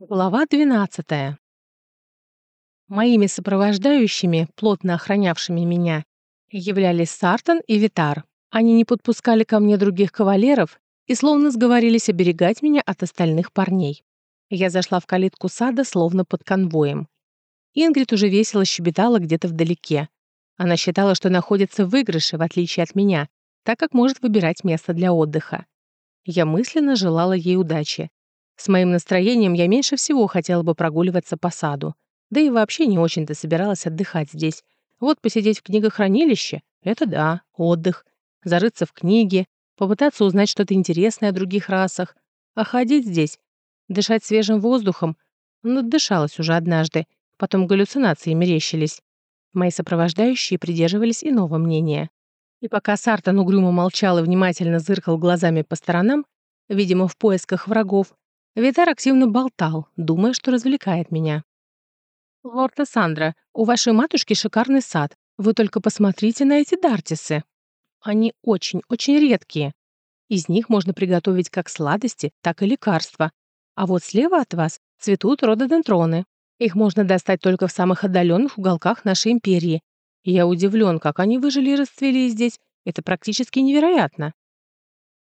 Глава 12. Моими сопровождающими, плотно охранявшими меня, являлись Сартон и Витар. Они не подпускали ко мне других кавалеров и словно сговорились оберегать меня от остальных парней. Я зашла в калитку сада, словно под конвоем. Ингрид уже весело щебетала где-то вдалеке. Она считала, что находится в выигрыше, в отличие от меня, так как может выбирать место для отдыха. Я мысленно желала ей удачи, с моим настроением я меньше всего хотела бы прогуливаться по саду. Да и вообще не очень-то собиралась отдыхать здесь. Вот посидеть в книгохранилище — это да, отдых. Зарыться в книги, попытаться узнать что-то интересное о других расах. А ходить здесь, дышать свежим воздухом, ну, дышалась уже однажды, потом галлюцинации мерещились. Мои сопровождающие придерживались иного мнения. И пока Сартан угрюмо молчал и внимательно зыркал глазами по сторонам, видимо, в поисках врагов, Витар активно болтал, думая, что развлекает меня. «Лорд Сандра, у вашей матушки шикарный сад. Вы только посмотрите на эти дартисы. Они очень-очень редкие. Из них можно приготовить как сладости, так и лекарства. А вот слева от вас цветут рододендроны. Их можно достать только в самых отдаленных уголках нашей империи. я удивлен, как они выжили и расцвели здесь. Это практически невероятно.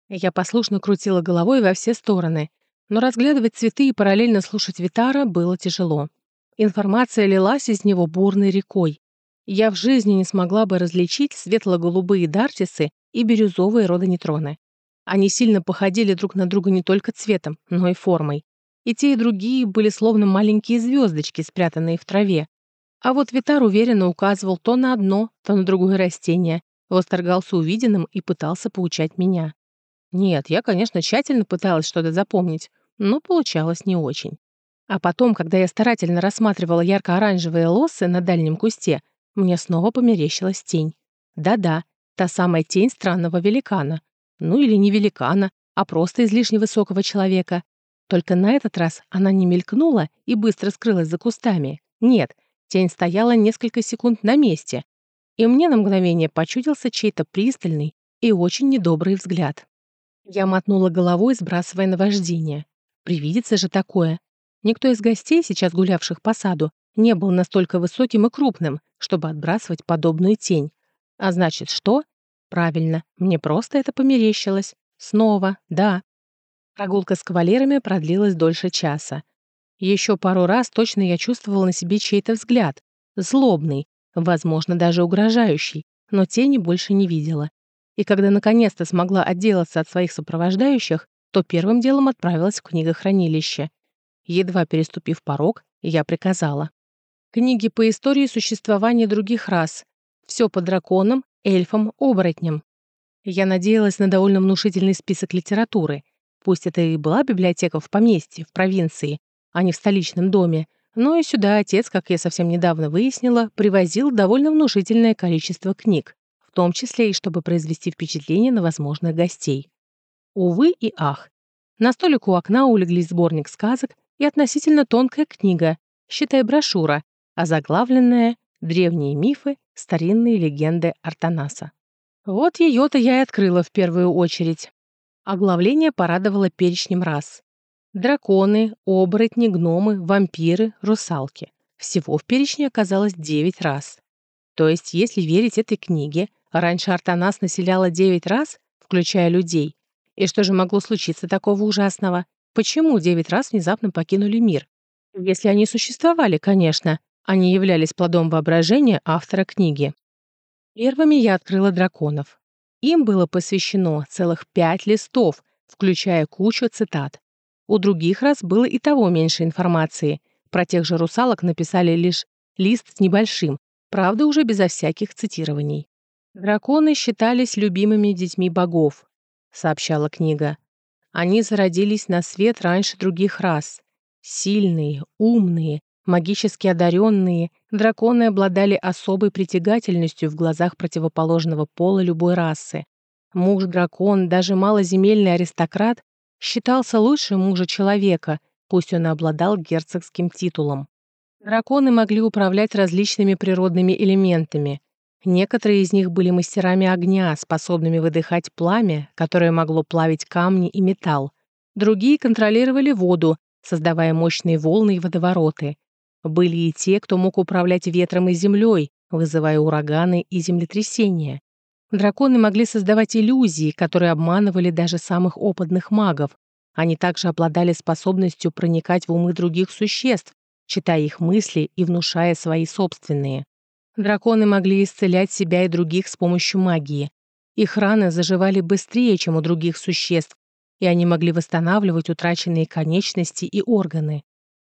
Я послушно крутила головой во все стороны, но разглядывать цветы и параллельно слушать Витара было тяжело. Информация лилась из него бурной рекой. Я в жизни не смогла бы различить светло-голубые дартисы и бирюзовые родонитроны. Они сильно походили друг на друга не только цветом, но и формой. И те, и другие были словно маленькие звездочки, спрятанные в траве. А вот Витар уверенно указывал то на одно, то на другое растение, восторгался увиденным и пытался поучать меня. Нет, я, конечно, тщательно пыталась что-то запомнить, но получалось не очень. А потом, когда я старательно рассматривала ярко-оранжевые лосы на дальнем кусте, мне снова померещилась тень. Да-да, та самая тень странного великана. Ну или не великана, а просто излишне высокого человека. Только на этот раз она не мелькнула и быстро скрылась за кустами. Нет, тень стояла несколько секунд на месте, и мне на мгновение почудился чей-то пристальный и очень недобрый взгляд. Я мотнула головой, сбрасывая наваждение. Привидится же такое. Никто из гостей, сейчас гулявших по саду, не был настолько высоким и крупным, чтобы отбрасывать подобную тень. А значит, что? Правильно, мне просто это померещилось. Снова, да. Прогулка с кавалерами продлилась дольше часа. Еще пару раз точно я чувствовала на себе чей-то взгляд. Злобный, возможно, даже угрожающий, но тени больше не видела и когда наконец-то смогла отделаться от своих сопровождающих, то первым делом отправилась в книгохранилище. Едва переступив порог, я приказала. Книги по истории существования других рас. Все по драконам, эльфам, оборотням. Я надеялась на довольно внушительный список литературы. Пусть это и была библиотека в поместье, в провинции, а не в столичном доме, но и сюда отец, как я совсем недавно выяснила, привозил довольно внушительное количество книг том числе и чтобы произвести впечатление на возможных гостей. Увы и ах. На столик у окна улеглись сборник сказок и относительно тонкая книга, считай брошюра, озаглавленная «Древние мифы, старинные легенды Артанаса». Вот ее-то я и открыла в первую очередь. Оглавление порадовало перечнем рас. Драконы, оборотни, гномы, вампиры, русалки. Всего в перечне оказалось 9 раз. То есть, если верить этой книге, Раньше Артанас населяла девять раз, включая людей. И что же могло случиться такого ужасного? Почему девять раз внезапно покинули мир? Если они существовали, конечно, они являлись плодом воображения автора книги. Первыми я открыла драконов. Им было посвящено целых пять листов, включая кучу цитат. У других раз было и того меньше информации. Про тех же русалок написали лишь лист с небольшим, правда, уже безо всяких цитирований. «Драконы считались любимыми детьми богов», — сообщала книга. «Они зародились на свет раньше других рас. Сильные, умные, магически одаренные, драконы обладали особой притягательностью в глазах противоположного пола любой расы. Муж-дракон, даже малоземельный аристократ, считался лучше мужа человека, пусть он и обладал герцогским титулом. Драконы могли управлять различными природными элементами — Некоторые из них были мастерами огня, способными выдыхать пламя, которое могло плавить камни и металл. Другие контролировали воду, создавая мощные волны и водовороты. Были и те, кто мог управлять ветром и землей, вызывая ураганы и землетрясения. Драконы могли создавать иллюзии, которые обманывали даже самых опытных магов. Они также обладали способностью проникать в умы других существ, читая их мысли и внушая свои собственные. Драконы могли исцелять себя и других с помощью магии. Их раны заживали быстрее, чем у других существ, и они могли восстанавливать утраченные конечности и органы.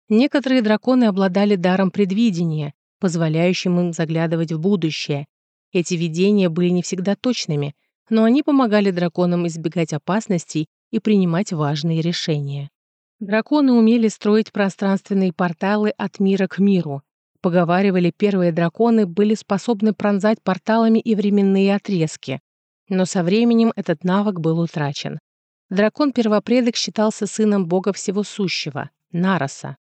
Некоторые драконы обладали даром предвидения, позволяющим им заглядывать в будущее. Эти видения были не всегда точными, но они помогали драконам избегать опасностей и принимать важные решения. Драконы умели строить пространственные порталы от мира к миру. Поговаривали, первые драконы были способны пронзать порталами и временные отрезки. Но со временем этот навык был утрачен. Дракон-первопредок считался сыном бога всего сущего, Нароса.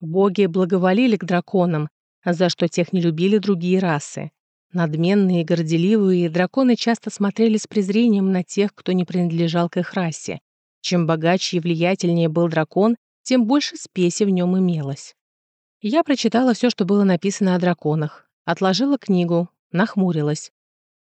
Боги благоволили к драконам, за что тех не любили другие расы. Надменные и горделивые драконы часто смотрели с презрением на тех, кто не принадлежал к их расе. Чем богаче и влиятельнее был дракон, тем больше спеси в нем имелось. Я прочитала все, что было написано о драконах, отложила книгу, нахмурилась.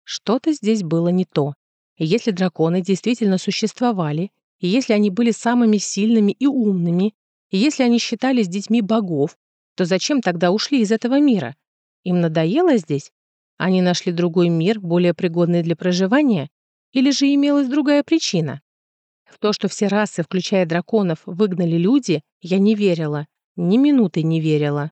Что-то здесь было не то. Если драконы действительно существовали, и если они были самыми сильными и умными, и если они считались детьми богов, то зачем тогда ушли из этого мира? Им надоело здесь? Они нашли другой мир, более пригодный для проживания? Или же имелась другая причина? В то, что все расы, включая драконов, выгнали люди, я не верила. Ни минуты не верила.